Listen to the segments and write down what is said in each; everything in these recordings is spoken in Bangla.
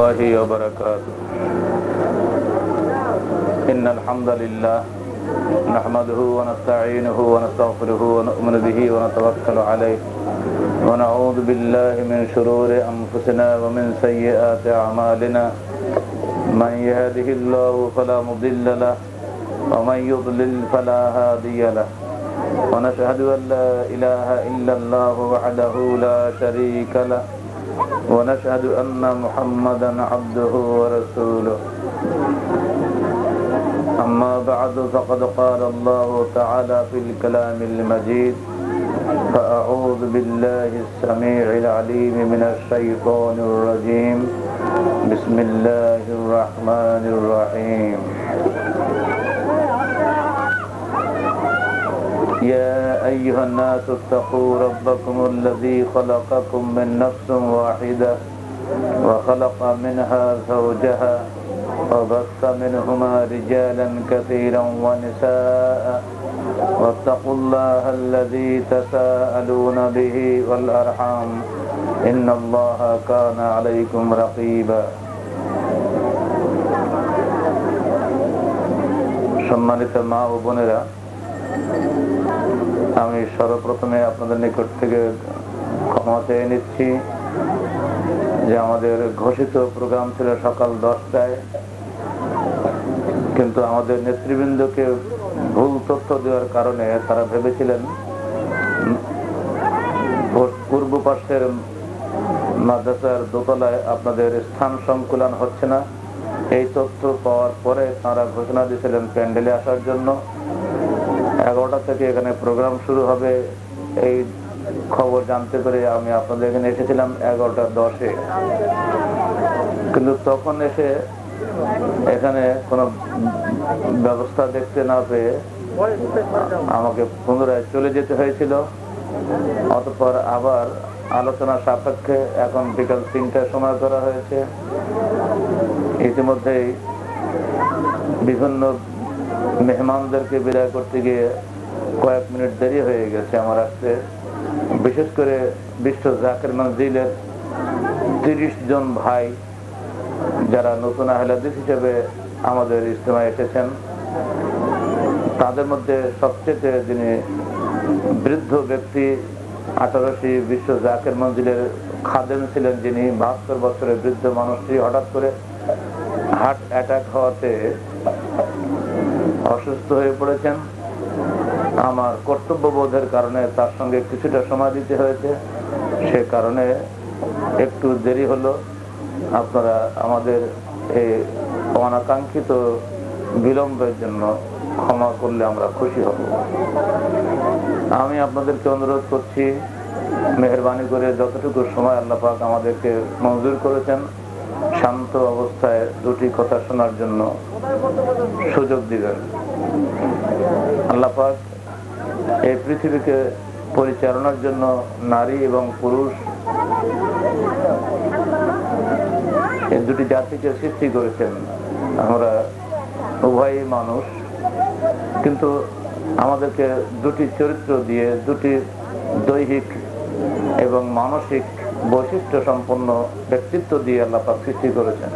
الله وبركاته إن الحمد لله نحمده ونستعينه ونستغفره ونؤمن به ونتوكل عليه ونعوذ بالله من شرور أنفسنا ومن سيئات أعمالنا من يهده الله فلا مضل له ومن يضلل فلا هادي له ونشهد أن لا إله إلا الله وحده لا شريك له ونشهد أن محمدا عبده ورسوله. أما بعد فقد قال الله تعالى في الكلام المجيد فأعوذ بالله السميع العليم من الشيطان الرجيم. بسم الله الرحمن الرحيم. يا أيها الناس اتقوا ربكم الذي خلقكم من نفس واحدة وخلق منها زوجها وبث منهما رجالا كثيرا ونساء واتقوا الله الذي تساءلون به والأرحام إن الله كان عليكم رقيبا সম্মানিত মা ও বোনেরা আমি সর্বপ্রথমে আপনাদের নিকট থেকে ক্ষমা চেয়ে নিচ্ছি যে আমাদের ঘোষিত প্রোগ্রাম ছিল সকাল দশটায়। কিন্তু আমাদের নেতৃবৃন্দকে ভুল তথ্য দেওয়ার কারণে তারা ভেবেছিলেন পূর্ব পাশের মাদ্রাসার দোতলায় আপনাদের স্থান সংকুলন হচ্ছে না। এই তথ্য পাওয়ার পরে তারা ঘোষণা দিয়েছিলেন প্যান্ডেলে আসার জন্য। এগারোটা থেকে এখানে প্রোগ্রাম শুরু হবে। এই খবর জানতে পেরে আমি আপনাদের এখানে এসেছিলাম এগারোটা দশে। কিন্তু তখন এসে এখানে কোনো ব্যবস্থা দেখতে না পেয়ে আমাকে পুনরায় চলে যেতে হয়েছিল। অতপর আবার আলোচনা সাপেক্ষে এখন বিকাল তিনটার সময় করা হয়েছে। ইতিমধ্যেই বিভিন্ন মেহমানদেরকে বিদায় করতে গিয়ে কয়েক মিনিট দেরি হয়ে গেছে আমার আসতে। বিশেষ করে বিশ্ব জাকের মঞ্জিলের তিরিশ জন ভাই যারা নতুন আহলাদিস হিসেবে আমাদের ইজতেমায় এসেছেন, তাদের মধ্যে সবচেয়ে যিনি বৃদ্ধ ব্যক্তি, আঠারোশি বিশ্ব জাকের মঞ্জিলের খাদেম ছিলেন যিনি বাহাত্তর বছরের বৃদ্ধ মানুষটি হঠাৎ করে হার্ট অ্যাটাক হওয়াতে অসুস্থ হয়ে পড়েছেন। আমার কর্তব্যবোধের কারণে তার সঙ্গে কিছুটা সময় দিতে হয়েছে। সে কারণে একটু দেরি হলো। আপনারা আমাদের এই অনাকাঙ্ক্ষিত বিলম্বের জন্য ক্ষমা করলে আমরা খুশি হব। আমি আপনাদেরকে অনুরোধ করছি, মেহরবানি করে যতটুকু সময় আল্লাপাক আমাদেরকে মঞ্জুর করেছেন শান্ত অবস্থায় দুটি কথা শোনার জন্য সুযোগ দিবেন। আল্লাপাক এই পৃথিবীকে পরিচালনার জন্য নারী এবং পুরুষ এই দুটি জাতিকে সৃষ্টি করেছেন। আমরা উভয়ই মানুষ। কিন্তু আমাদেরকে দুটি চরিত্র দিয়ে দুটি দৈহিক এবং মানসিক বৈশিষ্ট্য সম্পন্ন ব্যক্তিত্ব দিয়ে আল্লাপাক সৃষ্টি করেছেন।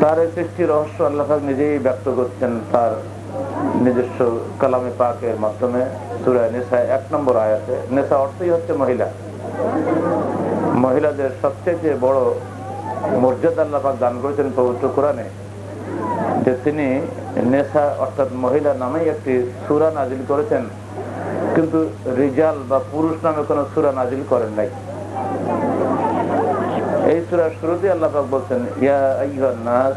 তার এই সৃষ্টি রহস্য আল্লাহাক নিজেই ব্যক্ত করছেন তার নিজস্ব কালামে পাকের মাধ্যমে সুরায় নেশা এক নম্বর আয়াতে। নেশা অর্থই হচ্ছে মহিলা। মহিলাদের সবচেয়ে বড় মর্যাদা আল্লাপাক দান করেছেন পবিত্র কোরআনে, যে তিনি নেশা অর্থাৎ মহিলা নামেই একটি সুরা নাজিল করেছেন। কিন্তু রিজাল বা পুরুষ নামে কোন সুরা নাজিল করেন নাই। এই সুরার শুরুতে আল্লাপাক বলছেন, ইয়া নাস,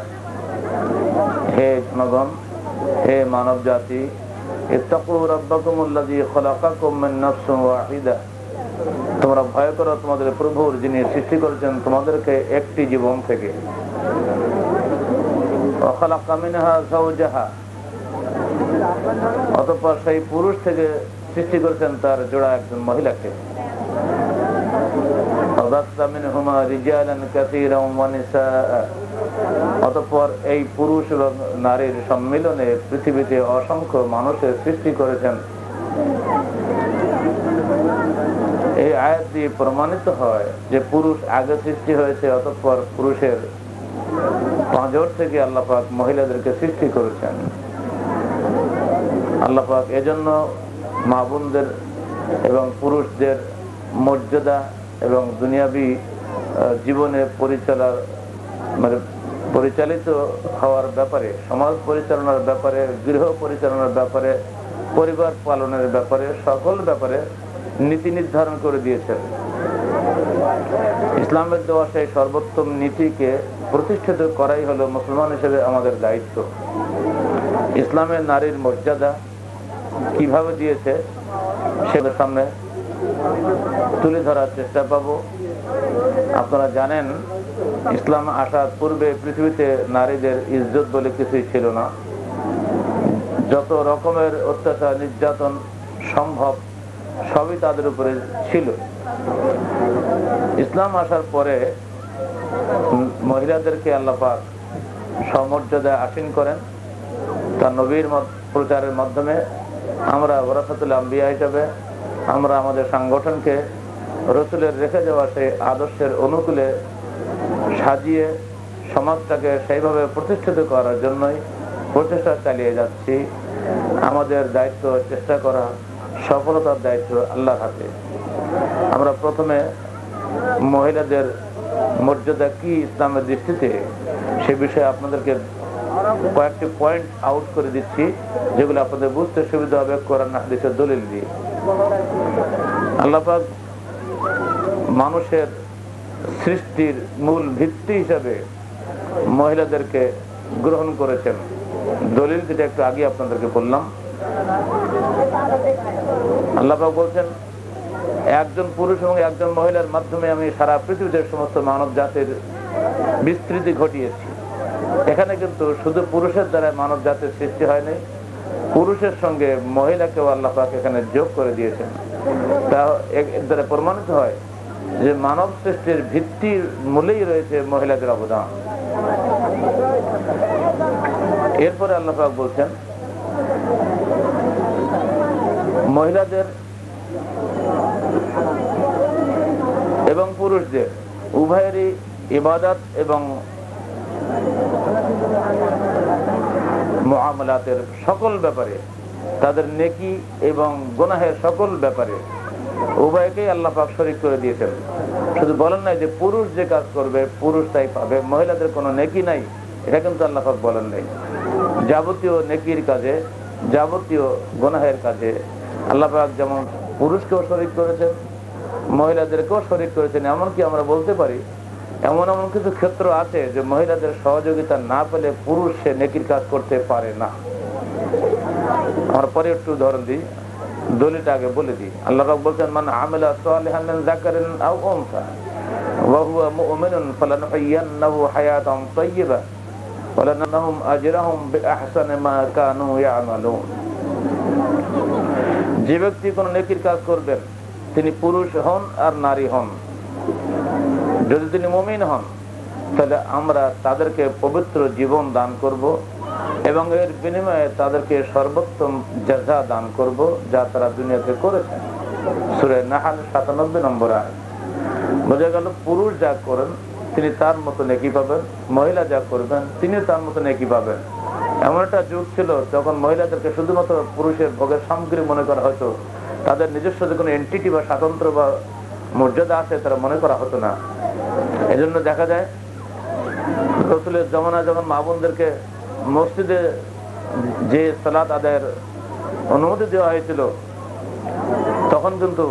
হে জনগণ, হে মানব জাতি তোমরা ভয় করো, তোমাদের প্রভুর যিনি সৃষ্টি করেছেন, তোমাদেরকে একটি জীবন থেকে। অতঃপর সেই পুরুষ থেকে সৃষ্টি করেছেন তার জোড়া একজন মহিলাকে। অতঃপর এই পুরুষ এবং নারীর সম্মিলনে পৃথিবীতে অসংখ্য মানুষের সৃষ্টি করেছেন। এই আয়াত দিয়ে প্রমাণিত হয় যে পুরুষ আগে সৃষ্টি হয়েছে, অতঃপর পুরুষের পাঁজর থেকে আল্লাপাক মহিলাদেরকে সৃষ্টি করেছেন। আল্লাপাক এজন্য মা বোনদের এবং পুরুষদের মর্যাদা এবং দুনিয়াবি জীবনে পরিচালার মানে পরিচালিত হওয়ার ব্যাপারে, সমাজ পরিচালনার ব্যাপারে, গৃহ পরিচালনার ব্যাপারে, পরিবার পালনের ব্যাপারে, সকল ব্যাপারে নীতি নির্ধারণ করে দিয়েছেন। ইসলামের দেওয়া সেই সর্বোত্তম নীতিকে প্রতিষ্ঠিত করাই হলো মুসলমান হিসেবে আমাদের দায়িত্ব। ইসলামের নারীর মর্যাদা কীভাবে দিয়েছে সেটার সামনে তুলে ধরার চেষ্টা পাবো। আপনারা জানেন, ইসলাম আসার পূর্বে পৃথিবীতে নারীদের ইজ্জত বলে কিছুই ছিল না। যত রকমের অত্যাচার, নির্যাতন সম্ভব সবই তাদের উপরে ছিল। ইসলাম আসার পরে মহিলাদেরকে আল্লাপাক সমর্যাদায় আসীন করেন। তার নবীর প্রচারের মাধ্যমে আমরা ওরাফাতুল আম্বিয়া হিসাবে, আমরা আমাদের সংগঠনকে রসুলের রেখে যাওয়া সেই আদর্শের অনুকূলে সাজিয়ে সমাজটাকে সেইভাবে প্রতিষ্ঠিত করার জন্যই প্রচেষ্টা চালিয়ে যাচ্ছি। আমাদের দায়িত্ব, চেষ্টা করা সফলতার দায়িত্ব আল্লাহর হাতে। আমরা প্রথমে মহিলাদের মর্যাদা কি ইসলামের দৃষ্টিতে, সে বিষয়ে আপনাদেরকে কয়েকটি পয়েন্ট আউট করে দিচ্ছি, যেগুলো আপনাদের বুঝতে সুবিধা হবে কোরআন হাদিসের দলিল দিয়ে। আল্লাপাক মানুষের সৃষ্টির মূল ভিত্তি হিসাবে মহিলাদেরকে গ্রহণ করেছেন। দলিল যেটা একটু আগে আপনাদেরকে বললাম। আল্লাপাক বলছেন, একজন পুরুষ এবং একজন মহিলার মাধ্যমে আমি সারা পৃথিবীতে সমস্ত মানব জাতির বিস্তৃতি ঘটিয়েছি। এখানে কিন্তু শুধু পুরুষের দ্বারা মানব জাতির সৃষ্টি হয়নি, পুরুষের সঙ্গে মহিলাকেও আল্লাহ পাক এখানে যোগ করে দিয়েছেন। তা এর দ্বারা প্রমাণিত হয় যে মানব সৃষ্টির ভিত্তির মূলেই রয়েছে মহিলাদের অবদান। এরপরে আল্লাহ পাক বলছেন, মহিলাদের এবং পুরুষদের উভয়েরই ইবাদত এবং মুআমালাতের সকল ব্যাপারে, তাদের নেকি এবং গুনাহের সকল ব্যাপারে উভয়কেই আল্লাহ পাক শরিক করে দিয়েছেন। শুধু বলেন নাই যে পুরুষ যে কাজ করবে, পুরুষ তাই পাবে। মহিলাদের কোনো নেকি নাই, এটা কিন্তু আল্লাহ পাক বলেন নাই। যাবতীয় নেকির কাজে, যাবতীয় গুনাহের কাজে আল্লাহ পাক যেমন পুরুষকেও শরিক করেছেন, মহিলাদেরকেও শরিক করেছেন, এমনকি আমরা বলতে পারি এমন এমন কিছু ক্ষেত্র আছে যে মহিলাদের সহযোগিতা না পেলে পুরুষ সে নেকির কাজ করতে পারে না। আমরা পরে একটু উদাহরণ দিই, দলিলটা আগে বলে দিই। আল্লাহ পাক বলছেন, মান আমিলা যাকারিন আও যে ব্যক্তি কোন নেকির কাজ করবেন, তিনি পুরুষ হন আর নারী হন। যদি তিনি মমিন হন, তাহলে আমরা তাদেরকে পবিত্র জীবন দান করব এবং এর বিনিময়ে তাদেরকে সর্বোত্তম জাজা দান করব যা তারা দুনিয়াতে করেছেন সুরে নাহাল সাতানব্বই নম্বর আয় বোঝা গেল পুরুষ যা করেন, তিনি তার মতো নেকি পাবেন। মহিলা যা করবেন, তিনি তার মতো নেকি পাবেন। এমন একটা যুগ ছিল যখন মহিলাদেরকে শুধুমাত্র পুরুষের ভোগের সামগ্রী মনে করা হতো। তাদের নিজস্ব যে কোনো এন্টিটি বা স্বাতন্ত্র বা মর্যাদা আছে, তারা মনে করা হতো না। এজন্য দেখা যায়, রসুলের জমানা যখন মা বোনদেরকে মসজিদে যে সালাত আদায়ের অনুমতি দেওয়া হয়েছিল, তখন কিন্তু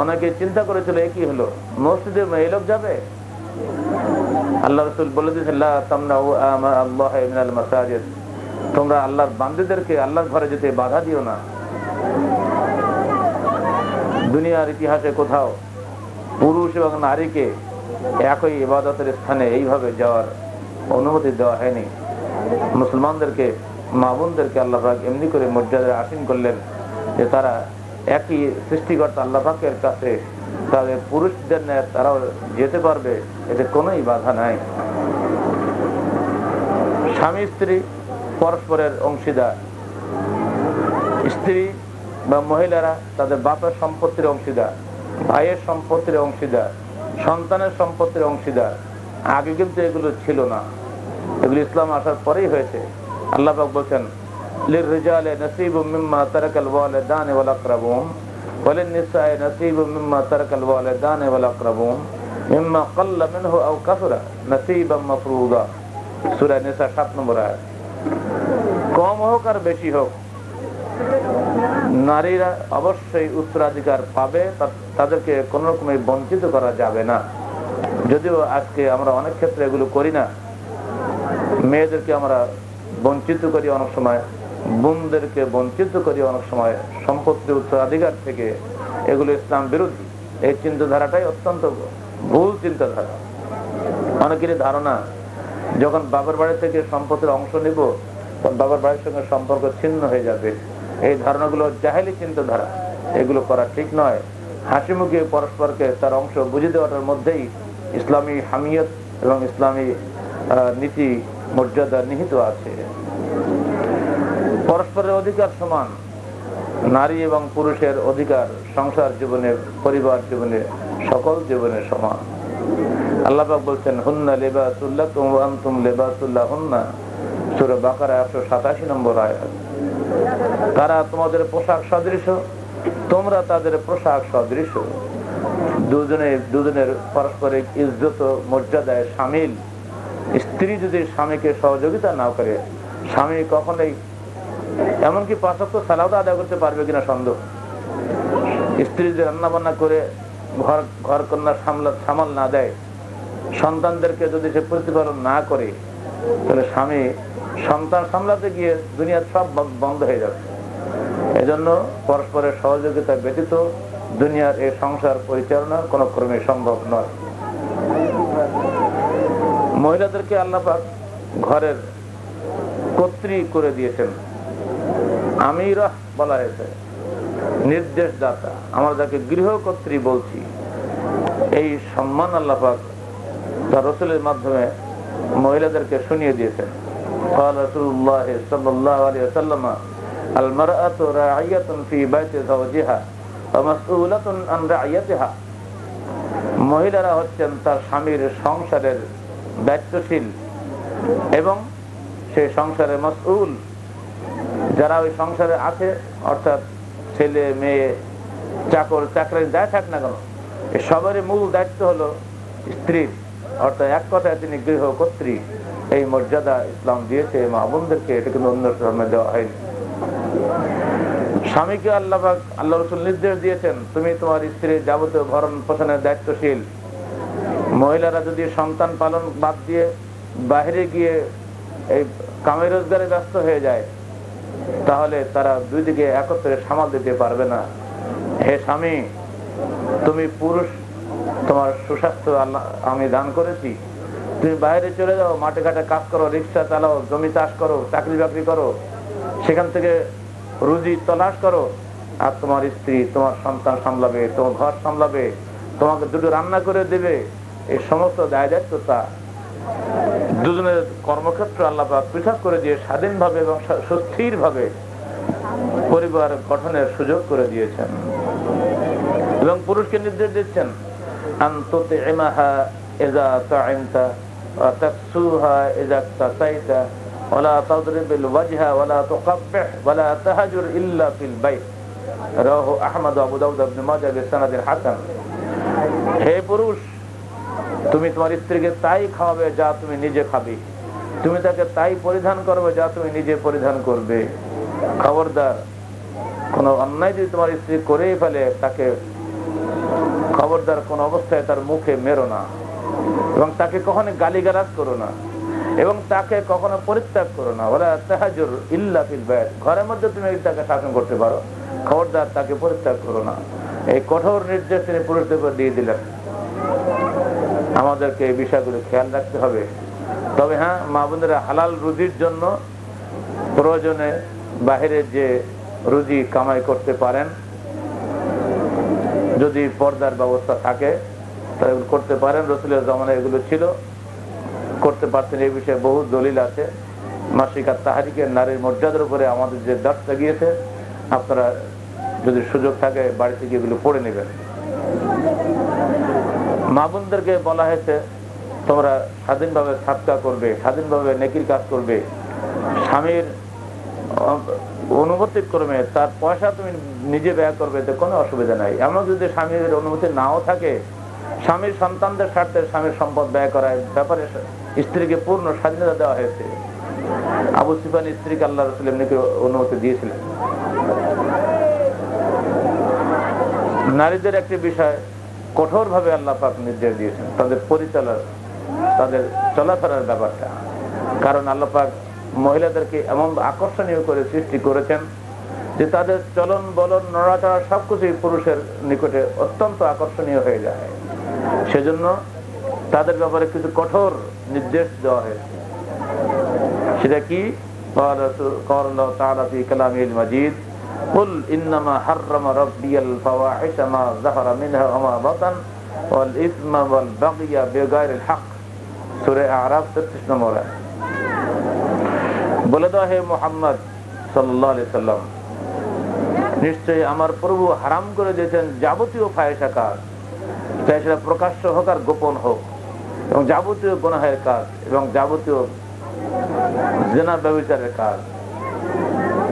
অনেকে চিন্তা করেছিল, এ কি হলো? মসজিদে মেয়ে লোক যাবে? আল্লাহ রসুল বলে মিনাল তোমরা আল্লাহর বান্দীদেরকে আল্লাহর ঘরে যেতে বাধা দিও না। দুনিয়ার ইতিহাসে কোথাও পুরুষ এবং নারীকে একই ইবাদতের স্থানে এইভাবে যাওয়ার অনুমতি দেওয়া হয়নি। মুসলমানদেরকে, মা বোনদেরকে আল্লাহ এমনি করে মর্যাদা আসীন করলেন যে তারা একই সৃষ্টিকর্তা আল্লাহ পাকের কাছে তাদের পুরুষদের ন্যায় তারাও যেতে পারবে, এতে কোনোই বাধা নাই। স্বামী, স্ত্রী, পরস্পরের অংশীদার, স্ত্রী বা মহিলারা তাদের বাপের সম্পত্তির অংশীদার, ভাইয়ের সম্পত্তির অংশীদার, সন্তানের সম্পত্তির অংশীদার। আগে কিন্তু এগুলো ছিল না। এগুলো ইসলাম আসার পরেই হয়েছে। আল্লাহ বলছেন নসিব নম্বর কম হোক আর বেশি হোক নারীরা অবশ্যই উত্তরাধিকার পাবে তাদেরকে কোন রকমে বঞ্চিত করা যাবে না। যদিও আজকে আমরা অনেক ক্ষেত্রে এগুলো করি না। মেয়েদেরকে আমরা বঞ্চিত করি অনেক সময়, বোনদেরকে বঞ্চিত করি অনেক সময়। সম্পত্তি উত্তরাধিকার থেকে এগুলো ইসলাম বিরোধী। এই চিন্তাধারাটাই অত্যন্ত ভুল চিন্তাধারা। অনেকেরই ধারণা, যখন বাবার বাড়ি থেকে সম্পত্তির অংশ নিব, তখন বাবার বাড়ির সঙ্গে সম্পর্ক ছিন্ন হয়ে যাবে। এই ধারণাগুলো জাহেলি চিন্তাধারা। এগুলো করা ঠিক নয়। হাসি মুখে পরস্পরকে তার অংশ বুঝে দেওয়াটার মধ্যেই ইসলামী হামিয়ত এবং ইসলামী নীতি মর্যাদা নিহিত আছে। পরস্পরের অধিকার সমান। নারী এবং পুরুষের অধিকার সংসার জীবনে, পরিবার জীবনে, সকল জীবনে সমান। আল্লাহাক বলছেন, হুন্না লেবাসুল্লাহ তুম আনতুম লেবাসুল্লাহ হুন্না সূরা বাকারা 187 নম্বর আয়াত। তারা তোমাদের পোশাক সদৃশ, তোমরা তাদের পোশাক সদৃশ। দুজনে দুজনের পারস্পরিক ইজ্জত, মর্যাদায় সামিল। স্ত্রী যদি স্বামীকে সহযোগিতা না করে, স্বামী কখনোই এমনকি পাঁচক্য সালাও আদায় করতে পারবে কিনা সন্দেহ। স্ত্রী যদি রান্না বান্না করে, ঘর ঘর কন্যা সামলা সামাল না দেয়, সন্তানদেরকে যদি সে প্রতিপালন না করে, তাহলে স্বামী সন্তান সামলাতে গিয়ে দুনিয়ার সব বন্ধ- হয়ে যাচ্ছে এজন্য পরস্পরের সহযোগিতা ব্যতীত দুনিয়ার এই সংসার পরিচালনা কোনো ক্রমে সম্ভব নয়। মহিলাদেরকে আল্লাপাক ঘরের কর্ত্রী করে দিয়েছেন। আমিরা বলা হয়েছে নির্দেশ দাতা আমরা যাকে গৃহকর্ত্রী বলছি, এই সম্মান আল্লাপাক তার রসুলের মাধ্যমে মহিলাদেরকে শুনিয়ে দিয়েছেন। قال رسول الله صلى الله عليه وسلم المرأة راعية في بيت زوجها ومسؤولة عن رعيتها মহিলারা হচ্ছেন তার স্বামীর সংসারের দায়িত্বশীল এবং সেই সংসারের মসউল যারা ওই সংসারে আছে অর্থাৎ ছেলে মেয়ে চাকর চাকরি যাই থাক না কেন এ সবারই মূল দায়িত্ব হলো স্ত্রীর অর্থাৎ এক কথায় তিনি গৃহকর্ত্রী এই মর্যাদা ইসলাম দিয়েছে মা বোনদেরকে এটা কিন্তু অন্য ধর্মে দেওয়া হয়নি। স্বামীকে আল্লাহ আল্লাহ রসুল নির্দেশ দিয়েছেন, তুমি তোমার স্ত্রীর যাবতীয় ভরণ পোষণের দায়িত্বশীল। মহিলারা যদি সন্তান পালন বাদ দিয়ে বাইরে গিয়ে এই কামে রোজগারে ব্যস্ত হয়ে যায়, তাহলে তারা দুই দিকে একত্রে সামাল দিতে পারবে না। হে স্বামী, তুমি পুরুষ, তোমার সুস্বাস্থ্য আল্লাহ, আমি দান করেছি। তুমি বাইরে চলে যাও, মাঠে ঘাটে কাজ করো, রিক্সা চালাও, জমি চাষ করো, চাকরি বাকরি করো, সেখান থেকে রুজি তলাশ করো, আর তোমার স্ত্রী, তোমার সন্তান সামলাবে, তোমার ঘর সামলাবে, তোমাকে দুটো রান্না করে দেবে, এই সমস্ত দায় দায়িত্বতা দুজনের কর্মক্ষেত্র আল্লাহ পৃথক করে দিয়ে স্বাধীনভাবে এবং সুস্থির ভাবে পরিবার গঠনের সুযোগ করে দিয়েছেন। এবং পুরুষকে নির্দেশ দিচ্ছেন আন্ততে এমাহা এজা তাইমতা وتكسوها إذا اكتسيت ولا تضرب الوجه ولا تقبح ولا تهجر إلا في البيت رواه أحمد وأبو داود بن ماجه بسند حسن হে পুরুষ তুমি তোমার স্ত্রীকে তাই খাওয়াবে যা তুমি নিজে খাবে তুমি তাকে তাই পরিধান করবে যা তুমি নিজে পরিধান করবে খবরদার কোন অন্যায় যদি তোমার স্ত্রী করেই ফেলে তাকে খবরদার কোন অবস্থায় তার মুখে মেরো না এবং তাকে কখনো গালিগালাজ করো না। এবং তাকে কখনো পরিত্যাগ করো না। ওরা তাহাজুর ইল্লা ফিল বাইত। ঘরের মধ্যে তুমি তাকে শাসন করতে পারো। খবরদার তাকে পরিত্যাগ করো না। এই কঠোর নির্দেশ তিনি পুরুষদের উপর দিয়ে দিলেন। আমাদেরকে এই বিষয়গুলো খেয়াল রাখতে হবে। তবে হ্যাঁ মা বোনেরা, হালাল রুজির জন্য প্রয়োজনে বাহিরে যে রুজি কামাই করতে পারেন, যদি পর্দার ব্যবস্থা থাকে তাহলে এগুলো করতে পারেন। রসুলের জমানায় এগুলো ছিল। করতে পারতেন এই বিষয়ে বহু দলিল আছে। মাসিকার তাহারিকের নারীর মর্যাদার উপরে আমাদের যে দর্শা গিয়েছে, আপনারা যদি সুযোগ থাকে বাড়ি থেকে এগুলো পড়ে নেবেন। মা বোনদেরকে বলা হয়েছে, তোমরা স্বাধীনভাবে সাতকা করবে, স্বাধীনভাবে নেকির কাজ করবে। স্বামীর অনুমতি ক্রমে তার পয়সা তুমি নিজে ব্যয় করবে তো কোনো অসুবিধা নাই। এমন যদি স্বামীর অনুমতি নাও থাকে স্বামীর সন্তানদের স্বার্থে স্বামীর সম্পদ ব্যয় করার ব্যাপারে স্ত্রীকে পূর্ণ স্বাধীনতা দেওয়া হয়েছে। আবু সিফান স্ত্রীকে আল্লাহ রসুল এমনিকে অনুমতি দিয়েছিলেন। নারীদের একটি বিষয়, কঠোরভাবে আল্লাহ পাক নির্দেশ দিয়েছেন। তাদের পরিচালনা, তাদের চলাফেরার ব্যাপারটা। কারণ আল্লাহ পাক মহিলাদেরকে এমন আকর্ষণীয় করে সৃষ্টি করেছেন যে তাদের চলন বলন নড়াচড়া সবকিছুই পুরুষের নিকটে অত্যন্ত আকর্ষণীয় হয়ে যায়। সেজন্য তাদের ব্যাপারে কিছু কঠোর নির্দেশ দেওয়া হয়েছে সেটা কি মাজিদ قل إنما حرم ربي الفواحش ما ظهر منها وما بطن والإثم والبغي بغير الحق سورة أعراف 33 নম্বর বলে দাও হে মোহাম্মদ সাল্লাল্লাহু আলাইহি সাল্লাম নিশ্চয়ই আমার প্রভু হারাম করে দিয়েছেন যাবতীয় ফায়সা কাজ তাই সেটা প্রকাশ্য হোক আর গোপন হোক, এবং যাবতীয় গণহের কাজ, এবং যাবতীয় জেনা ব্যবচারের কাজ,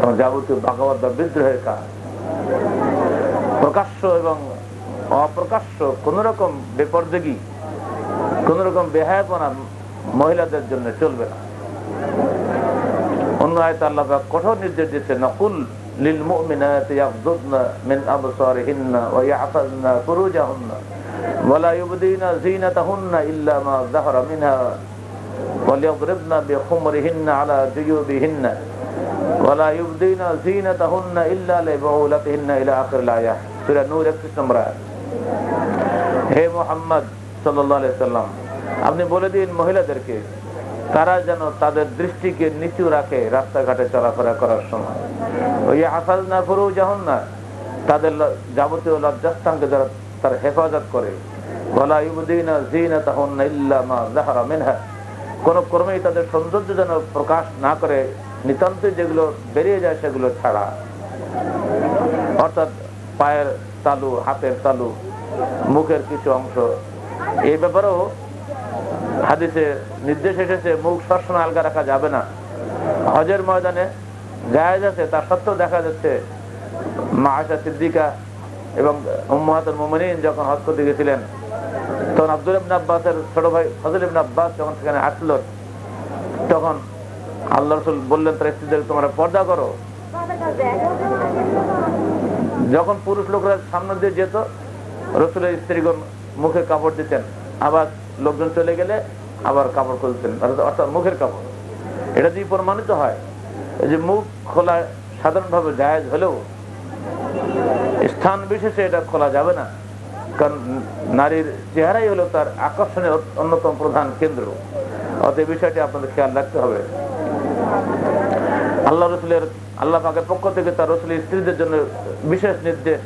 এবং যাবতীয় বাগাবাদ বা বিদ্রোহের কাজ। প্রকাশ্য এবং অপ্রকাশ্য কোন রকম বেপর্দগি কোন রকম বেহায়াপনা মহিলাদের জন্য চলবে না। অন্য আয়ত আল্লাহ কঠোর নির্দেশ দিচ্ছে নকুল লিল মুমিনাত ইয়াফযুদনা মিন আবসারিহিন্না ওয়া ইয়াহফাযনা ফুরুজাহুন্না। ولا يبدين زينتهن إلا ما ظهر منها وليضربن بخمرهن على جيوبهن ولا يبدين زينتهن إلا لبعولتهن إلى آخر الآية سورة نور 31 নম্বর আয়াত হে মোহাম্মদ সাল্লাল্লাহু আলাইহি সাল্লাম আপনি বলে দিন মহিলাদেরকে তারা যেন তাদের দৃষ্টিকে নিচু রাখে রাস্তাঘাটে চলাফেরা করার সময় ওই হাফাজ না ফুরু যখন না তাদের যাবতীয় লজ্জাস্থানকে যারা তার হেফাজত করে। কোন কর্মেই তাদের সৌন্দর্য যেন প্রকাশ না করে নিতান্ত যেগুলো বেরিয়ে যায় সেগুলো ছাড়া। অর্থাৎ পায়ের তালু, হাতের তালু, মুখের কিছু অংশ। এই ব্যাপারেও হাদিসে নির্দেশ এসেছে, মুখ সবসময় আলগা রাখা যাবে না। হজের ময়দানে জায়েজ আছে তার সত্ত্বেও দেখা যাচ্ছে মা আশা সিদ্দিকা এবং মোহাম্মদ মোমিন যখন হজ করতে গেছিলেন, তখন আব্দুল ইবন আব্বাসের ছোট ভাই ফজল ইবন আব্বাস যখন সেখানে আসলো, তখন আল্লাহ রসুল বললেন, তার স্ত্রীদের তোমরা পর্দা করো। যখন পুরুষ লোকরা সামনে দিয়ে যেত, রসুলের স্ত্রীগণ মুখে কাপড় দিতেন, আবার লোকজন চলে গেলে আবার কাপড় খুলতেন, অর্থাৎ মুখের কাপড়। এটা দিয়ে প্রমাণিত হয় যে মুখ খোলা সাধারণভাবে জায়েজ হলেও স্থান বিশেষে এটা খোলা যাবে না। কারণ নারীর চেহারাই হলো তার আকর্ষণের অন্যতম প্রধান কেন্দ্র। অতএব বিষয়টি আপনাদের খেয়াল রাখতে হবে। আল্লাহ রসুলের, আল্লাহ পাকের পক্ষ থেকে তার রসুলের স্ত্রীদের জন্য বিশেষ নির্দেশ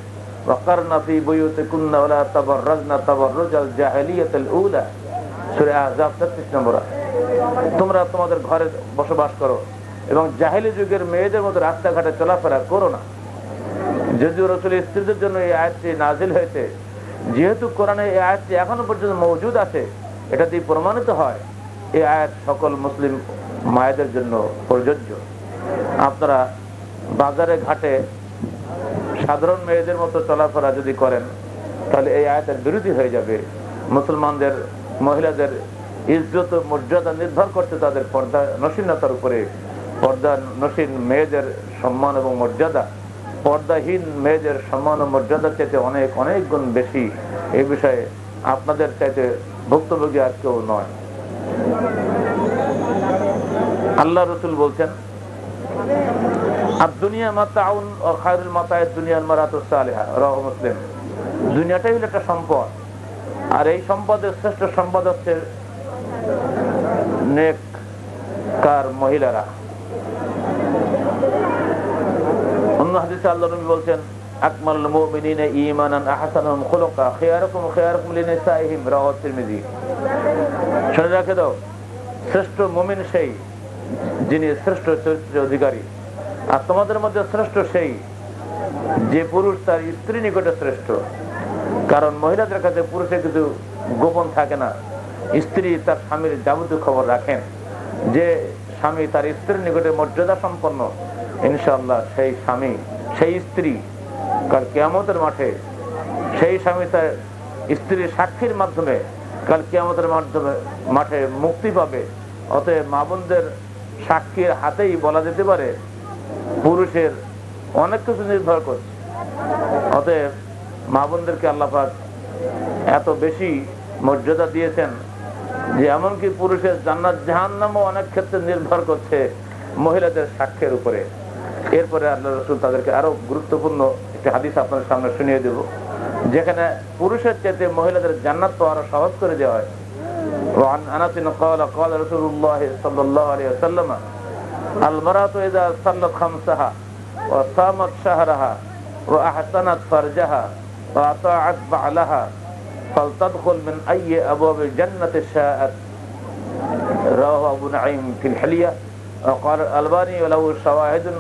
তোমরা তোমাদের ঘরে বসবাস করো এবং জাহেলি যুগের মেয়েদের মতো রাস্তাঘাটে চলাফেরা করো না। যদিও রসুল স্ত্রীদের জন্য এই আয়াতটি নাজিল হয়েছে, যেহেতু কোরআনে এই আয়াতটি এখনও পর্যন্ত মজুদ আছে, এটা দিয়ে প্রমাণিত হয় এই আয়াত সকল মুসলিম মায়েদের জন্য প্রযোজ্য। আপনারা বাজারে, ঘাটে সাধারণ মেয়েদের মতো চলাফেরা যদি করেন, তাহলে এই আয়াতের বিরোধী হয়ে যাবে। মুসলমানদের, মহিলাদের ইজ্জত, মর্যাদা নির্ভর করতে তাদের পর্দা, নসীনতার উপরে। পর্দা, নসীন মেয়েদের সম্মান এবং মর্যাদা পর্দাহীন মেয়েদের সম্মান ও মর্যাদার চাইতে অনেক অনেক গুণ বেশি এই বিষয়ে আপনাদের চাইতে ভুক্তভোগী আর কেউ নয়। আল্লাহ রসুল বলছেন আর দুনিয়া মাতাউন ও খায়রুল মাতায় দুনিয়ার মারাতুসালেহা রহ মুসলিম। দুনিয়াটাই হলো একটা সম্পদ, আর এই সম্পদের শ্রেষ্ঠ সম্পদ হচ্ছে নেক কার মহিলারা অন্য সেই তোমাদের মধ্যে শ্রেষ্ঠ সেই যে পুরুষ তার স্ত্রী নিকটে শ্রেষ্ঠ। কারণ মহিলাদের কাছে পুরুষের কিছু গোপন থাকে না। স্ত্রী তার স্বামীর যাবতীয় খবর রাখেন। যে স্বামী তার স্ত্রীর নিকটে মর্যাদা সম্পন্ন ইনশাল্লাহ সেই স্বামী, সেই স্ত্রী, কাল কেয়ামতের মাঠে সেই স্বামী তার স্ত্রীর সাক্ষীর মাধ্যমে কাল কেয়ামতের মাধ্যমে মাঠে মুক্তি পাবে। অতএব মা বোনদের সাক্ষীর হাতেই বলা যেতে পারে, পুরুষের অনেক কিছু নির্ভর করছে। অতএব মা বোনদেরকে আল্লাপাক এত বেশি মর্যাদা দিয়েছেন যে এমনকি পুরুষের জান্নাত জাহান্নামও অনেক ক্ষেত্রে নির্ভর করছে মহিলাদের সাক্ষ্যের উপরে। এরপরে আল্লাহ রসুল তাদেরকে আরো গুরুত্বপূর্ণ একটি হাদিস আপনার সামনে শুনিয়ে দেব যেখানে পুরুষের চেয়ে মহিলাদের জান্নাত তো আরো সহজ করে দেওয়া হয় وعن انس قال قال رسول الله صلى الله عليه وسلم المرأة اذا صلت خمسها وصامت شهرها واحسنت فرجها واطاعت بعلها فلتدخل من اي ابواب الجنة شاءت رواه ابو نعيم في الحلية وقال الالباني له شواهد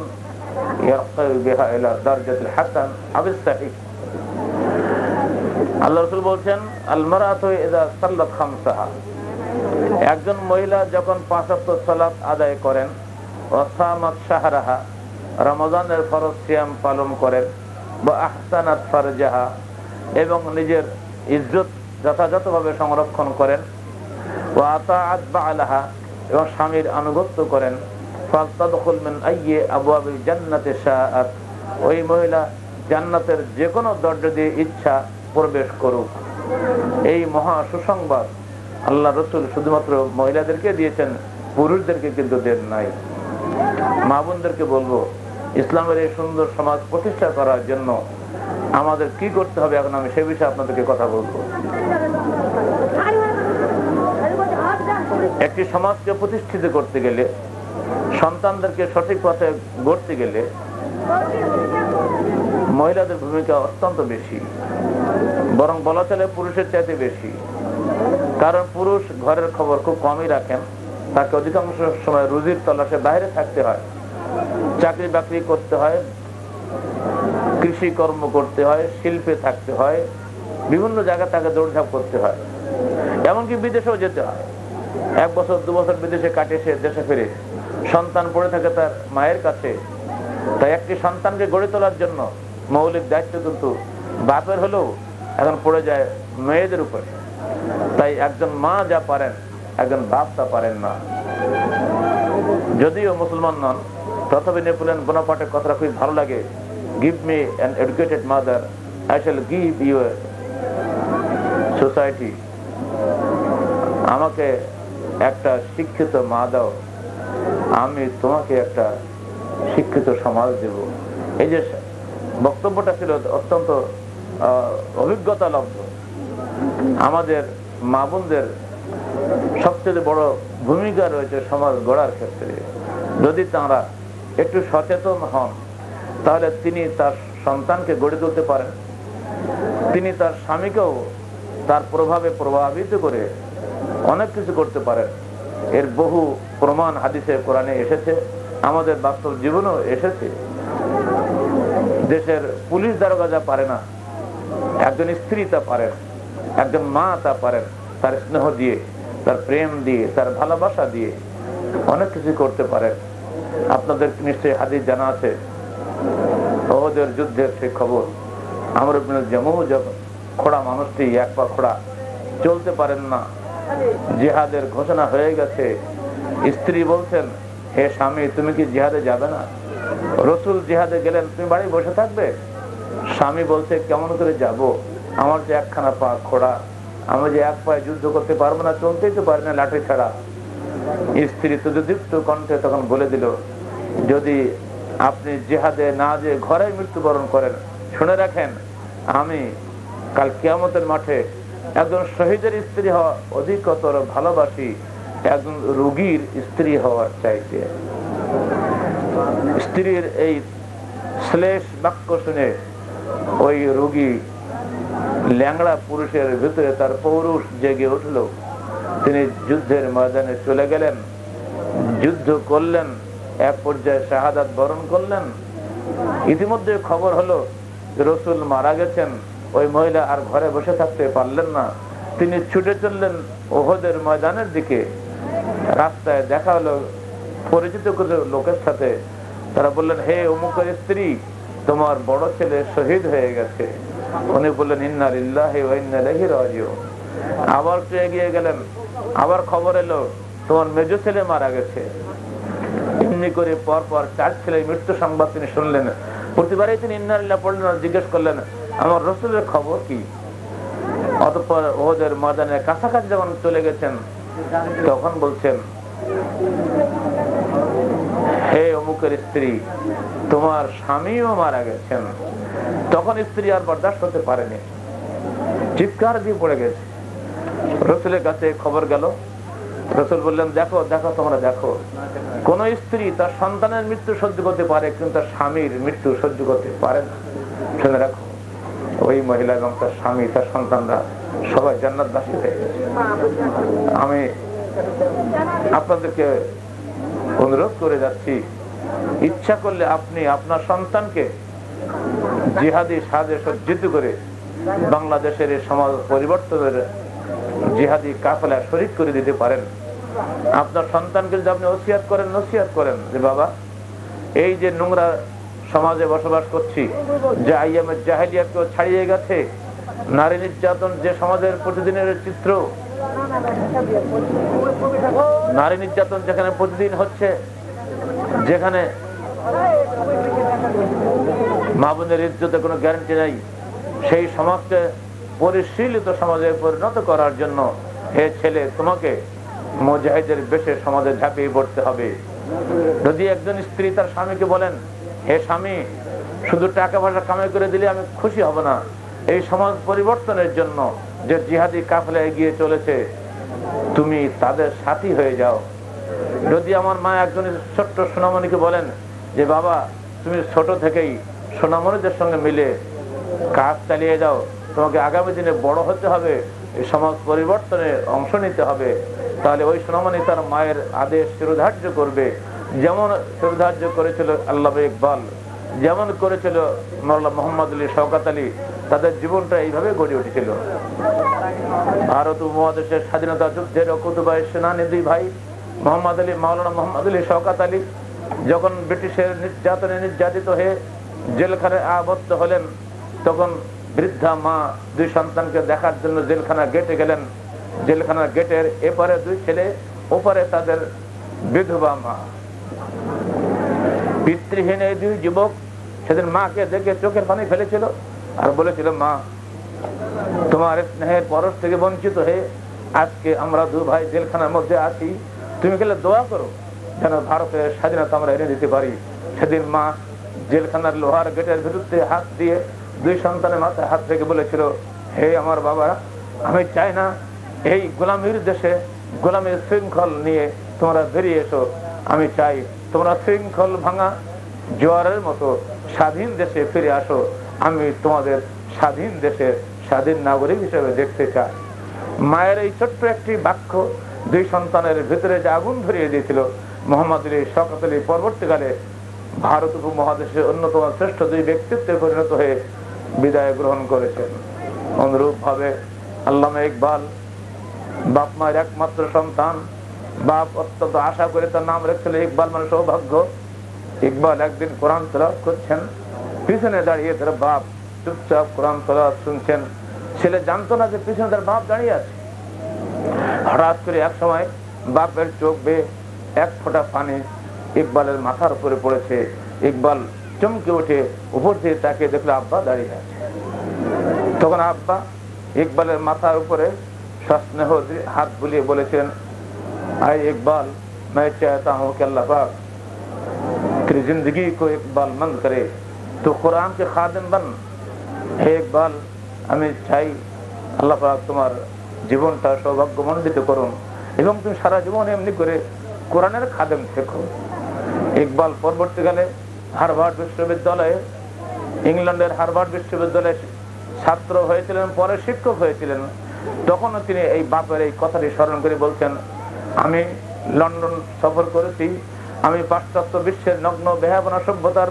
ইয়ারতাবি বিহা ইলা দারজাতিল হাসান আবিস সাহিহ আল্লাহ রসুল বলছেন, আলমারাত এদা সাল্লাত খামসাহা. একজন মহিলা যখন পাঁচাত্তর সালাত আদায় করেন অসামাত সাহারাহা রমজানের ফরজ সিয়াম পালন করেন, বা আহসানাত ফারজাহা, এবং নিজের ইজ্জত যথাযথভাবে সংরক্ষণ করেন ও আতা আদবা আলাহা এবং স্বামীর আনুগত্য করেন ওই মহিলা জান্নাতের যে কোনো দরজা দিয়ে ইচ্ছা প্রবেশ করুক। এই মহা সুসংবাদ আল্লাহ রসুল শুধুমাত্র মহিলাদেরকে দিয়েছেন, পুরুষদেরকে কিন্তু দেন নাই। মা বোনদেরকে বলব, ইসলামের এই সুন্দর সমাজ প্রতিষ্ঠা করার জন্য আমাদের কি করতে হবে এখন আমি সে বিষয়ে আপনাদেরকে কথা বলব। একটি সমাজকে প্রতিষ্ঠিত করতে গেলে সন্তানদেরকে সঠিক পথে গড়তে গেলে মহিলাদের ভূমিকা অত্যন্ত বেশি, বরং বলা চলে পুরুষের চাইতে বেশি। কারণ পুরুষ ঘরের খবর খুব কমই রাখেন, তাকে অধিকাংশ সময় রুজির তলাশে বাইরে থাকতে হয়, চাকরি বাকরি করতে হয়, কৃষি কর্ম করতে হয়, শিল্পে থাকতে হয়, বিভিন্ন জায়গায় তাকে দৌড়ঝাঁপ করতে হয়। এমনকি বিদেশেও যেতে হয়। এক বছর, দু বছর বিদেশে কাটে সে দেশে ফিরে। সন্তান পড়ে থাকে তার মায়ের কাছে। তাই একটি সন্তানকে গড়ে তোলার জন্য মৌলিক দায়িত্ব কিন্তু বাপের হলেও এখন পড়ে যায় মেয়েদের উপরে। তাই একজন মা যা পারেন, একজন বাপ তা পারেন না। যদিও মুসলমান নন প্রথমে নেপুলেন বোনাপাটের কথাটা খুবই ভালো লাগে। Give me an educated mother I shall give you society আমাকে একটা শিক্ষিত মা দাও। আমি তোমাকে একটা শিক্ষিত সমাজ দেব। এই যে বক্তব্যটা ছিল অত্যন্ত অভিজ্ঞতা লব্ধ আমাদের মা বোনদের সবচেয়ে বড় ভূমিকা রয়েছে সমাজ গড়ার ক্ষেত্রে। যদি তারা একটু সচেতন হন, তাহলে তিনি তার সন্তানকে গড়ে তুলতে পারেন। তিনি তার স্বামীকেও তার প্রভাবে প্রভাবিত করে অনেক কিছু করতে পারেন। এর বহু প্রমাণ হাদিসে, কোরআনে এসেছে, আমাদের বাস্তব জীবনেও এসেছে। দেশের পুলিশ দারোগা যা পারে না, একজন স্ত্রী তা পারেন একজন মা তা পারেন তার স্নেহ দিয়ে, তার প্রেম দিয়ে, তার ভালোবাসা দিয়ে অনেক কিছু করতে পারেন আপনাদের নিশ্চয়ই হাদিস জানা আছে? ওদের যুদ্ধের সেই খবর। আমার যেমন যখন খোড়া মানুষটি, এক পা খোড়া, চলতে পারেন না। জিহাদের ঘোষণা হয়ে গেছে। স্ত্রী বলছেন, হে স্বামী, তুমি কি জিহাদে যাবে না? রসুল জিহাদে গেলেন, তুমি বাড়ি বসে থাকবে? স্বামী বলছে, কেমন করে যাব? আমার যে একখানা পা খোড়া, আমি যে এক পায়ে যুদ্ধ করতে পারব না, চলতেই তো পারি না লাঠি ছাড়া। স্ত্রী তুদীপ্ত কণ্ঠে তখন বলে দিল, যদি আপনি জেহাদে না যে ঘরে মৃত্যুবরণ করেন, শুনে রাখেন, আমি কাল কেয়ামতের মাঠে একজন শহীদের স্ত্রী হওয়া অধিকতর ভালোবাসি, একজন রুগীর স্ত্রী হওয়ার চাইতে। স্ত্রীর এই শ্লেষ বাক্য শুনে ওই রুগী ল্যাংড়া পুরুষের ভিতরে তার পৌরুষ জেগে উঠল। তিনি যুদ্ধের ময়দানে চলে গেলেন, যুদ্ধ করলেন, এক পর্যায়ে শাহাদাত বরণ করলেন। ইতিমধ্যে খবর হলো রসুল মারা গেছেন। ওই মহিলা আর ঘরে বসে থাকতে পারলেন না। তিনি ছুটে চললেন ওহদের ময়দানের দিকে। রাস্তায় দেখা হলো পরিচিত লোকের সাথে। তারা বললেন, হে অমুকের স্ত্রী, তোমার বড় ছেলে শহীদ হয়ে গেছে। উনি বললেন ইন্নার ইল্লাহ আবার একটু এগিয়ে গেলেন। আবার খবর এলো, তোমার মেজ ছেলে মারা গেছে। এমনি করে পর পর চার ছেলে মৃত্যু সংবাদ তিনি শুনলেন। প্রতিবারে তিনি ইন্নারিল্লাহ পড়লেন আর জিজ্ঞেস করলেন আমার রসুলের খবর কি? অতঃপর ওদের ময়দানের কাছাকাছি যখন চলে গেছেন, তখন বলছেন, হে অমুকের স্ত্রী, তোমার স্বামীও মারা গেছেন। তখন স্ত্রী আর বরদাস্ত করতে পারেনি। চিৎকার দিয়ে পড়ে গেছে। রসুলের কাছে খবর গেল। রসুল বললেন, দেখো দেখো, তোমরা দেখো। কোন স্ত্রী তার সন্তানের মৃত্যু সহ্য করতে পারে, কিন্তু তার স্বামীর মৃত্যু সহ্য করতে পারে না। শুনে রাখো। ওই মহিলা এবং তার স্বামী, তার সন্তানরা সবাই জান্নাত বাসী হয়ে গেছে আমি আপনাদেরকে অনুরোধ করে যাচ্ছি, ইচ্ছা করলে আপনি আপনার সন্তানকে জিহাদি সাজে সজ্জিত করে বাংলাদেশের এই সমাজ পরিবর্তনের জিহাদি কাফেলা শরিক করে দিতে পারেন। আপনার সন্তানকে যদি আপনি ওসিয়াত করেন, নসিয়াত করেন যে বাবা, এই যে নোংরা সমাজে বসবাস করছি, যে আইয়ামের জাহেলিয়াকেও ছাড়িয়ে গেছে। নারী নির্যাতন যে সমাজের প্রতিদিনের চিত্র, নারী নির্যাতন যেখানে প্রতিদিন হচ্ছে, যেখানে মা বোনের ইজ্জতে কোনো গ্যারান্টি নাই, সেই সমাজকে পরিশীলিত সমাজে পরিণত করার জন্য হে ছেলে, তোমাকে মুজাহিদের বেশে সমাজে ঝাঁপিয়ে পড়তে হবে। যদি একজন স্ত্রী তার স্বামীকে বলেন হে স্বামী, শুধু টাকা পয়সা কামাই করে দিলে আমি খুশি হব না। এই সমাজ পরিবর্তনের জন্য যে জিহাদি কাফলে এগিয়ে চলেছে, তুমি তাদের সাথী হয়ে যাও। যদি আমার মা একজন ছোট্ট সোনামণিকে বলেন যে, বাবা, তুমি ছোট থেকেই সোনামণিদের সঙ্গে মিলে কাজ চালিয়ে যাও, তোমাকে আগামী দিনে বড় হতে হবে, এই সমাজ পরিবর্তনে অংশ নিতে হবে, তাহলে ওই সোনামণি তার মায়ের আদেশ শিরোধার্য করবে। যেমন শিরোধার্য করেছিল আল্লাহ ইকবাল, যেমন করেছিল মোল্লা মোহাম্মদ আলী শওকাত আলী, তাদের জীবনটা এইভাবে গড়ে উঠেছিল। ভারত উপমহাদেশের স্বাধীনতা যুদ্ধের কুতুবাই সেনানিধি ভাই, মোহাম্মদ আলী মাওলানা মোহাম্মদ আলী শওকাত আলী, যখন ব্রিটিশের নির্যাতনে নির্যাতিত হয়ে জেলখানে আবদ্ধ হলেন, তখন বৃদ্ধা মা দুই সন্তানকে দেখার জন্য জেলখানা গেটে গেলেন। জেলখানার গেটের এপারে দুই ছেলে, ওপারে তাদের বিধবা মা। পিতৃহীন এই দুই যুবক সেদিন মাকে দেখে চোখের পানি ফেলেছিল আর বলেছিল, মা, তোমার স্নেহের পরশ থেকে বঞ্চিত হয়ে আজকে আমরা দু ভাই জেলখানার মধ্যে আছি। তুমি গেলে দোয়া করো যেন ভারতের স্বাধীনতা আমরা এনে দিতে পারি। সেদিন মা জেলখানার লোহার গেটের বিরুদ্ধে হাত দিয়ে দুই সন্তানের মাথায় হাত থেকে বলেছিল, হে আমার বাবা, আমি চাই না এই গোলামির দেশে গোলামের শৃঙ্খল নিয়ে তোমরা বেরিয়ে এসো। আমি চাই তোমরা শৃঙ্খল ভাঙা জোয়ারের মতো স্বাধীন দেশে ফিরে আসো। আমি তোমাদের স্বাধীন দেশের স্বাধীন নাগরিক হিসেবে দেখতে চাই। মায়ের এই ছোট্ট একটি বাক্য দুই সন্তানের ভিতরে যে আগুন ধরিয়ে দিয়েছিল মোহাম্মদ আলী আলী পরবর্তীকালে ভারত উপমহাদেশের অন্যতম শ্রেষ্ঠ দুই ব্যক্তিত্বে পরিণত হয়ে বিদায় গ্রহণ করেছেন অনুরূপ ভাবে আল্লামা ইকবাল বাপ মায়ের একমাত্র সন্তান বাপ অত্যন্ত আশা করে তার নাম রেখেছিল ইকবাল মানে সৌভাগ্য। ইকবাল একদিন কোরআন তলাপ করছেন, পিছনে দাঁড়িয়ে তার বাপ চুপচাপ কোরআন তলাপ শুনছেন। ছেলে জানতো না যে পিছনে তার বাপ দাঁড়িয়ে আছে। হঠাৎ করে এক সময় বাপের চোখ বেয়ে এক ফোঁটা পানি ইকবালের মাথার উপরে পড়েছে। ইকবাল চমকে উঠে উপর দিয়ে তাকে দেখল আব্বা দাঁড়িয়ে আছে। তখন আব্বা ইকবালের মাথার উপরে সস্নেহ হাত বুলিয়ে বলেছেন আই ইকবাল मैं चाहता हूँ कि अल्लाह पाक तेरी जिंदगी को इकबाल मंद करे तो कुरान के खादिम बन হে ইকবাল আমি চাই আল্লাহ পাক তোমার জীবনটা সৌভাগ্যমণ্ডিত করুন এবং তুমি সারা জীবন এমনি করে কোরআনের খাদেম শেখো ইকবাল পরবর্তীকালে হারভার্ড বিশ্ববিদ্যালয়ে ইংল্যান্ডের হারভার্ড বিশ্ববিদ্যালয়ে ছাত্র হয়েছিলেন পরে শিক্ষক হয়েছিলেন তখনও তিনি এই বাপের এই কথাটি স্মরণ করে বলছেন আমি লন্ডন সফর করেছি। আমি পাশ্চাত্য বিশ্বের নগ্ন বেহাবনা সভ্যতার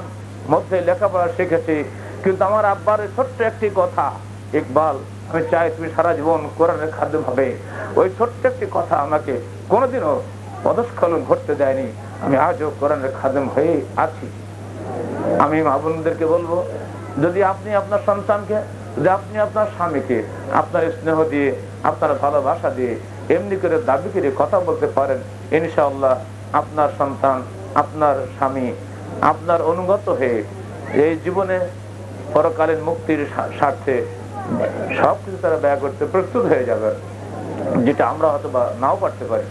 মধ্যে লেখাপড়া শিখেছি। কিন্তু আমার আব্বার ছোট্ট একটি কথা, ইকবাল, আমি চাই তুমি সারা জীবন কোরআনের খাদ্য হবে ওই ছোট্ট একটি কথা আমাকে কোনোদিনও পদস্খলন ঘটতে দেয়নি। আমি আজও কোরআনের খাদেম হয়ে আছি। আমি মা বোনদেরকে বলব, যদি আপনি আপনার সন্তানকে, যদি আপনি আপনার স্বামীকে, আপনার স্নেহ দিয়ে, আপনার ভালোবাসা দিয়ে এমনি করে দাবি করে কথা বলতে পারেন, ইনশাআল্লাহ আপনার সন্তান, আপনার স্বামী, আপনার অনুগত হয়ে এই জীবনে পরকালীন মুক্তির স্বা- স্বার্থে সবকিছু তারা ব্যয় করতে প্রস্তুত হয়ে যাবে, যেটা আমরা হয়তো বা নাও পারতে পারি।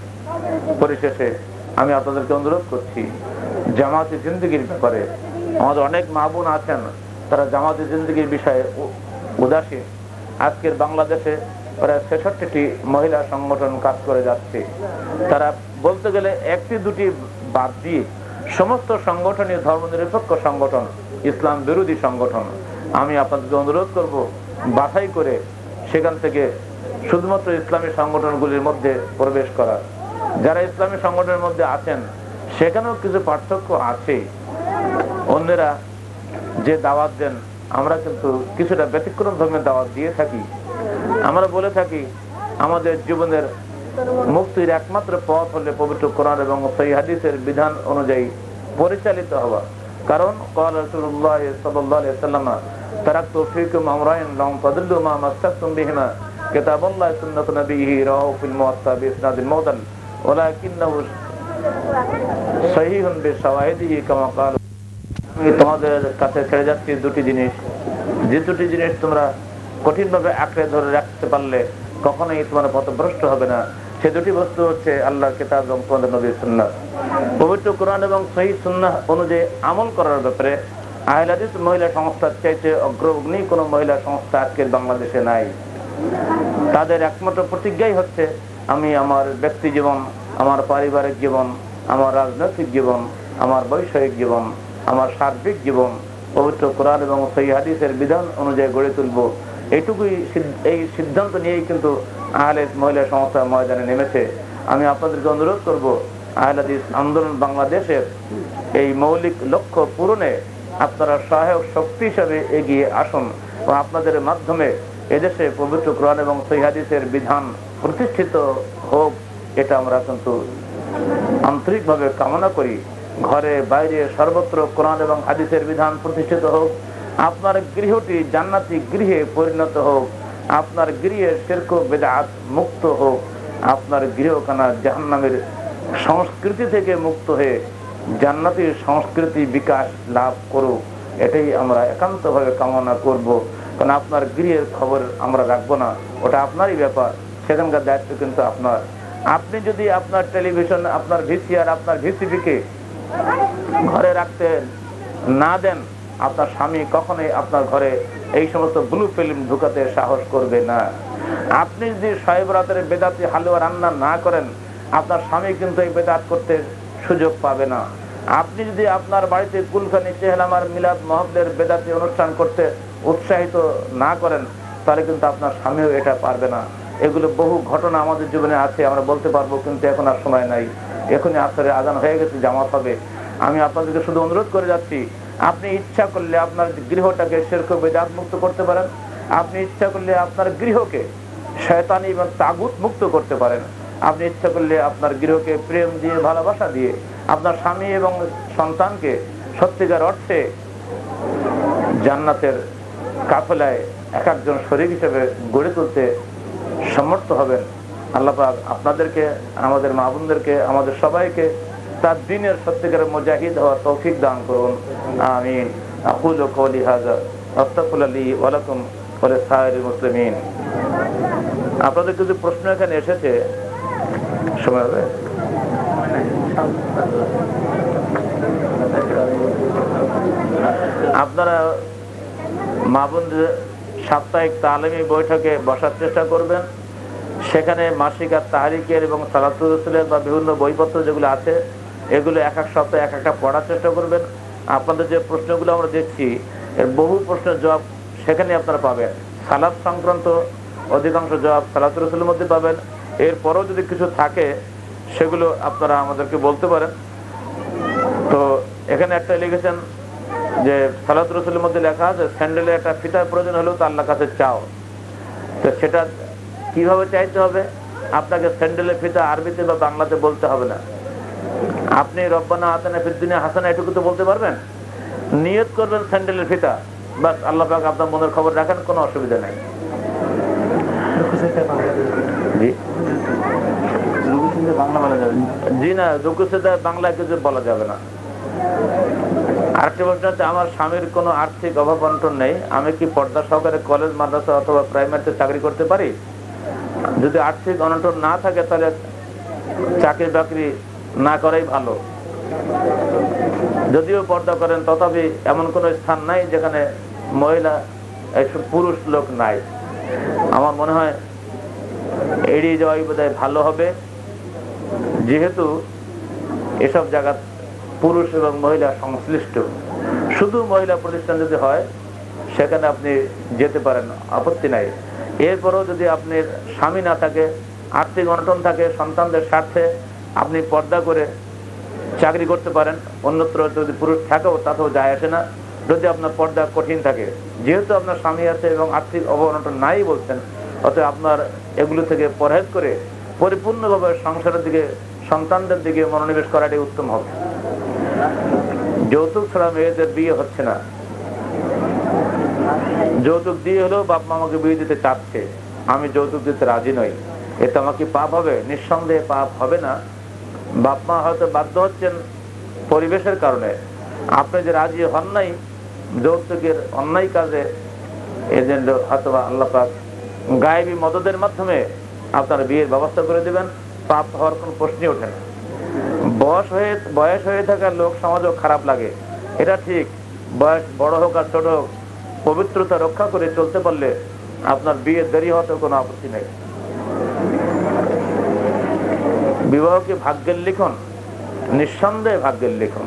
পরিশেষে আমি আপনাদেরকে অনুরোধ করছি, জামাতি জিন্দগির ব্যাপারে, আমাদের অনেক মা বোন আছেন, তারা জামাতি জিন্দগির বিষয়ে উদাসীন। আজকের বাংলাদেশে প্রায় ছেষট্টিটি মহিলা সংগঠন কাজ করে যাচ্ছে। তারা বলতে গেলে একটি, দুটি বাদ দিয়ে সমস্ত সংগঠনই ধর্মনিরপেক্ষ সংগঠন, ইসলাম বিরোধী সংগঠন। আমি আপনাদেরকে অনুরোধ করব, বাছাই করে সেখান থেকে শুধুমাত্র ইসলামী সংগঠনগুলির মধ্যে প্রবেশ করা। যারা ইসলামী সংগঠনের মধ্যে আছেন, সেখানেও কিছু পার্থক্য আছে। অন্যরা যে দাওয়াত দেন, আমরা কিন্তু কিছুটা ব্যতিক্রম ধর্মের দাওয়াত দিয়ে থাকি। আমরা বলে থাকি, আমাদের জীবনের মুক্তির একমাত্র পথ হলে পবিত্র কোরআন এবং সেই হাদিসের বিধান অনুযায়ী পরিচালিত হওয়া। কারণ তোমাদের কাছে ছেড়ে যাচ্ছি দুটি জিনিস। যে দুটি জিনিস তোমরা কঠিনভাবে আঁকড়ে ধরে রাখতে পারলে কখনোই তোমার পথভ্রষ্ট হবে না। সে দুটি বস্তু হচ্ছে আল্লাহর কিতাব এবং তোমাদের নবীর সুন্নাহ। পবিত্র কোরআন এবং সহি সুন্নাহ অনুযায়ী আমল করার ব্যাপারে আহলাদিস মহিলা সংস্থার চাইতে অগ্রগ্নি কোনো মহিলা সংস্থা আজকের বাংলাদেশে নাই। তাদের একমাত্র প্রতিজ্ঞাই হচ্ছে, আমি আমার ব্যক্তি জীবন, আমার পারিবারিক জীবন, আমার রাজনৈতিক জীবন, আমার বৈষয়িক জীবন, আমার সার্বিক জীবন, পবিত্র কোরআন এবং সেই হাদিসের বিধান অনুযায়ী গড়ে তুলব। এইটুকুই এই সিদ্ধান্ত নিয়েই কিন্তু আহলেদ মহিলা সংস্থা ময়দানে নেমেছে। আমি আপনাদেরকে অনুরোধ করব আহলাদিস আন্দোলন বাংলাদেশের এই মৌলিক লক্ষ্য পূরণে আপনারা সহায়ক শক্তি হিসাবে এগিয়ে আসুন এবং আপনাদের মাধ্যমে এদেশে পবিত্র কোরআন এবং সহি হাদিসের বিধান প্রতিষ্ঠিত হোক, এটা আমরা কিন্তু আন্তরিকভাবে কামনা করি। ঘরে বাইরে সর্বত্র কোরআন এবং হাদিসের বিধান প্রতিষ্ঠিত হোক আপনার গৃহটি জান্নাতি গৃহে পরিণত হোক, আপনার গৃহে শিরক বেদাত মুক্ত হোক, আপনার গৃহখানা জাহান্নামের সংস্কৃতি থেকে মুক্ত হয়ে জান্নাতির সংস্কৃতি বিকাশ লাভ করুক। এটাই আমরা একান্তভাবে কামনা করব। কারণ আপনার গৃহের খবর আমরা রাখব না। ওটা আপনারই ব্যাপার। সেখানকার দায়িত্ব কিন্তু আপনার। আপনি যদি আপনার টেলিভিশন, আপনার ভিসিআর আপনার ভিসিপিকে ঘরে রাখতে না দেন আপনার স্বামী কখনোই আপনার ঘরে এই সমস্ত ব্লু ফিল্ম ঢুকাতে সাহস করবে না। আপনি যদি সাহেব রাতের বেদাতি হালুয়া রান্না না করেন, আপনার স্বামী কিন্তু এই বেদাত করতে সুযোগ পাবে না। আপনি যদি আপনার বাড়িতে কুলখানি চেহলামার মিলাদ মহব্বের বেদাতি অনুষ্ঠান করতে উৎসাহিত না করেন, তাহলে কিন্তু আপনার স্বামীও এটা পারবে না। এগুলো বহু ঘটনা আমাদের জীবনে আছে, আমরা বলতে পারব, কিন্তু এখন আর সময় নাই। এখনই আসরে আজান হয়ে গেছে, জামাত হবে। আমি আপনাদেরকে শুধু অনুরোধ করে যাচ্ছি আপনি ইচ্ছা করলে আপনার গৃহটাকে সেরক বেদাত মুক্ত করতে পারেন। আপনি ইচ্ছা করলে আপনার গৃহকে শয়তানি এবং তাগুত মুক্ত করতে পারেন। আপনি ইচ্ছা করলে আপনার গৃহকে প্রেম দিয়ে, ভালোবাসা দিয়ে, আপনার স্বামী এবং সন্তানকে সত্যিকার অর্থে জান্নাতের কাফেলায় এক একজন শরীর হিসেবে গড়ে তুলতে সমর্থ হবেন। আল্লাহ আপনাদেরকে, আমাদের মা বোনদেরকে, আমাদের সবাইকে তার দিনের সত্যিকারের মুজাহিদ হওয়ার তৌফিক দান করুন। আমিন। আকুল কৌলি হাজা আস্তাকুল আলী ওয়ালাকুম ওলে সাহের মুসলিমিন। আপনাদের কিছু প্রশ্ন এখানে এসেছে? সময় হবে? আপনারা মা বোনদের সাপ্তাহিক তালিমি বৈঠকে বসার চেষ্টা করবেন। সেখানে মাসিক আর তাহারিকের এবং সালাতুল বা বিভিন্ন বইপত্র যেগুলো আছে এগুলো এক এক সপ্তাহে এক একটা পড়ার চেষ্টা করবেন। আপনাদের যে প্রশ্নগুলো আমরা দেখছি, এর বহু প্রশ্নের জবাব সেখানে আপনারা পাবেন। সালাদ সংক্রান্ত অধিকাংশ জবাব সালাতুল রসুলের মধ্যে পাবেন। এরপরেও যদি কিছু থাকে, সেগুলো আপনারা আমাদেরকে বলতে পারেন। তো এখানে একটা লিখেছেন যে সালাত রসুলের মধ্যে লেখা আছে, স্যান্ডেলে একটা ফিতার প্রয়োজন হলেও তো আল্লাহ কাছে চাও। তো সেটা কীভাবে চাইতে হবে? আপনাকে স্যান্ডেলের ফিতা আরবিতে বা বাংলাতে বলতে হবে না। আপনি রব্বানা আতানা ফিদ্দিনে হাসানা, এটুকু তো বলতে পারবেন? নিয়ত করবেন স্যান্ডেলের ফিতা। বাস আল্লাহ পাক আপনার মনের খবর রাখেন, কোনো অসুবিধা নাই। জি। বাংলা বলা না দুঃখসেদা বাংলায় কিছু বলা যাবে না। আরেকটি প্রশ্ন হচ্ছে, আমার স্বামীর কোনো আর্থিক অভাব অনটন নেই, আমি কি পর্দা সহকারে কলেজ, মাদ্রাসা অথবা প্রাইমারিতে চাকরি করতে পারি? যদি আর্থিক অনটন না থাকে, তাহলে চাকরি বাকরি না করাই ভালো। যদিও পর্দা করেন, তথাপি এমন কোনো স্থান নাই যেখানে মহিলা পুরুষ লোক নাই। আমার মনে হয় এড়িয়ে যাওয়াই বোধহয় ভালো হবে। যেহেতু এসব জায়গা পুরুষ এবং মহিলা সংশ্লিষ্ট। শুধু মহিলা প্রতিষ্ঠান যদি হয়, সেখানে আপনি যেতে পারেন, আপত্তি নাই। এরপরেও যদি আপনার স্বামী না থাকে, আর্থিক অনটন থাকে, সন্তানদের স্বার্থে আপনি পর্দা করে চাকরি করতে পারেন, অন্যত্র যদি পুরুষ থাকেও তাতেও যায় আসে না। যদি আপনার পর্দা কঠিন থাকে, যেহেতু আপনার স্বামী আছে এবং আর্থিক অবনটন নাই বলছেন, অতএব আপনার এগুলো থেকে পরহেজ করে পরিপূর্ণভাবে সংসারের দিকে, সন্তানদের দিকে মনোনিবেশ করাটাই উত্তম হবে। যৌতুক ছাড়া মেয়েদের বিয়ে হচ্ছে না। যৌতুক দিয়ে হলেও বাপ মা আমাকে বিয়ে দিতে চাচ্ছে। আমি যৌতুক দিতে রাজি নই। এতে আমাকে পাপ হবে? নিঃসন্দেহে পাপ হবে না। বাপ মা হয়তো বাধ্য হচ্ছেন পরিবেশের কারণে। আপনি যে রাজি হন নাই, যৌতুকের অন্যায় কাজে এজেন্ট হয়তো বা আল্লাহ পাক গায়েবী মদদের মাধ্যমে আপনার বিয়ের ব্যবস্থা করে দেবেন, পাপ হওয়ার কোনো প্রশ্নই ওঠে না। বয়স হয়ে বয়স হয়ে থাকা লোক সমাজও খারাপ লাগে। এটা ঠিক, বয়স বড় হোক আর ছোট হোক, পবিত্রতা রক্ষা করে চলতে পারলে আপনার বিয়ে দেরি হতে কোনো আপত্তি নেই। বিবাহকে ভাগ্যের লিখন, নিঃসন্দেহে ভাগ্যের লিখন।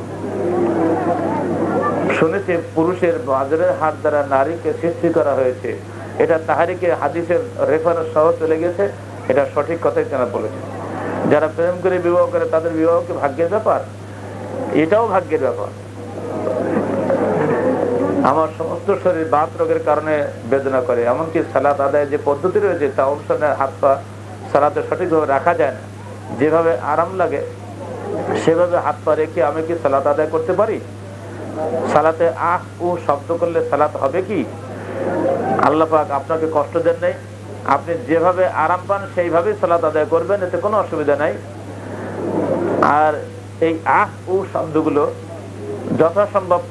শুনেছি পুরুষের বাজারের হাত দ্বারা নারীকে সৃষ্টি করা হয়েছে। এটা তাহারিকে হাদিসের রেফারেন্স সহ চলে গেছে। এটা সঠিক কথাই তারা বলেছে। যারা প্রেম করে বিবাহ করে, তাদের বিবাহকে ভাগ্যের ব্যাপার? এটাও ভাগ্যের ব্যাপার। আমার সমস্ত শরীর বাত রোগের কারণে বেদনা করে। এমনকি সালাত আদায়ের যে পদ্ধতি রয়েছে, তা অনুসারে হাত পা সালাতে সঠিকভাবে রাখা যায় না। যেভাবে আরাম লাগে, সেভাবে হাত পা রেখে আমি কি সালাত আদায় করতে পারি? সালাতে আহ ও শব্দ করলে সালাত হবে কি? আল্লাহ পাক আপনাকে কষ্ট দেন নাই। আপনি যেভাবে আরাম পান, সেইভাবেই সালাত আদায় করবেন, এতে কোনো অসুবিধা নাই। আর এই আহ ও শব্দগুলো যথাসম্ভব